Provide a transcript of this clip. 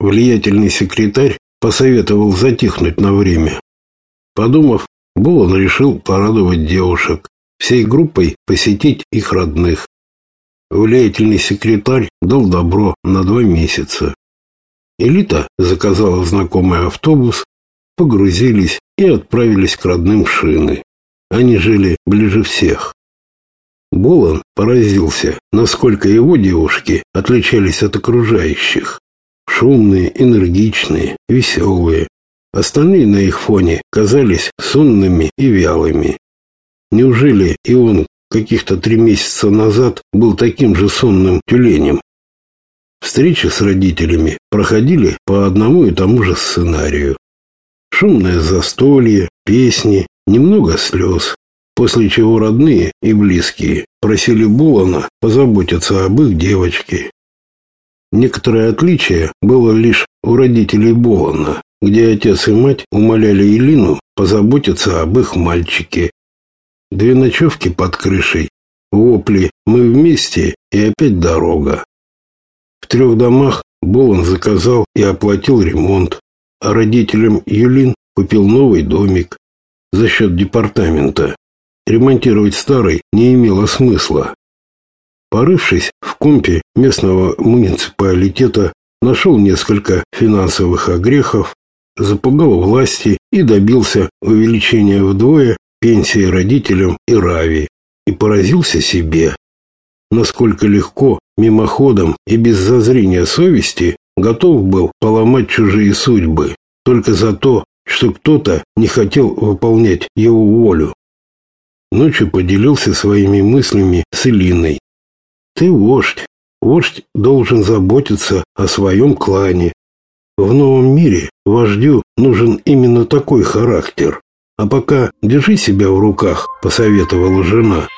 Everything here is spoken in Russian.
Влиятельный секретарь посоветовал затихнуть на время. Подумав, Булан решил порадовать девушек, всей группой посетить их родных. Влиятельный секретарь дал добро на два месяца. Элита заказала знакомый автобус, погрузились и отправились к родным Шины. Они жили ближе всех. Болон поразился, насколько его девушки отличались от окружающих. Шумные, энергичные, веселые. Остальные на их фоне казались сонными и вялыми. Неужели и он каких-то три месяца назад был таким же сонным тюленем? Встречи с родителями проходили по одному и тому же сценарию. Шумное застолье, песни, немного слез после чего родные и близкие просили Булана позаботиться об их девочке. Некоторое отличие было лишь у родителей Булана, где отец и мать умоляли Елину позаботиться об их мальчике. Две ночевки под крышей, вопли «мы вместе» и опять дорога. В трех домах Болон заказал и оплатил ремонт, а родителям Юлин купил новый домик за счет департамента. Ремонтировать старый не имело смысла. Порывшись в компе местного муниципалитета, нашел несколько финансовых огрехов, запугал власти и добился увеличения вдвое пенсии родителям и Рави. И поразился себе, насколько легко, мимоходом и без зазрения совести готов был поломать чужие судьбы только за то, что кто-то не хотел выполнять его волю. Ночью поделился своими мыслями с Элиной. Ты вождь. Вождь должен заботиться о своем клане. В новом мире вождю нужен именно такой характер. А пока держи себя в руках, посоветовала жена.